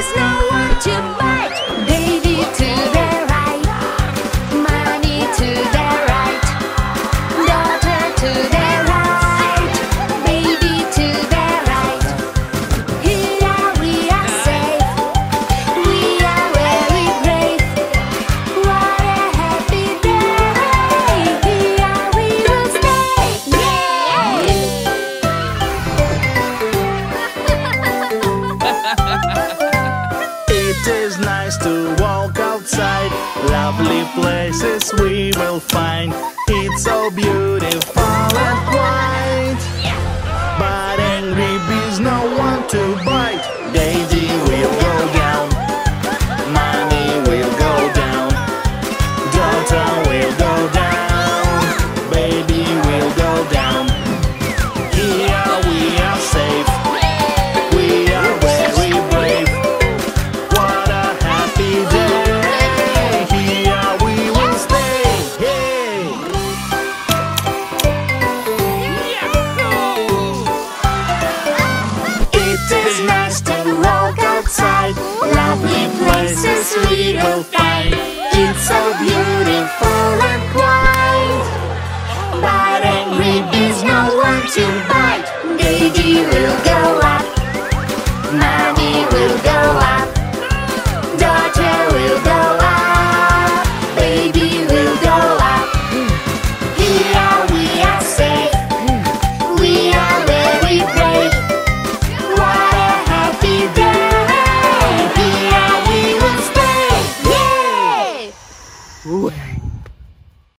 There's no one to buy. is nice to walk outside. Lovely places we will find. It's so beautiful. to bite, Daisy will go.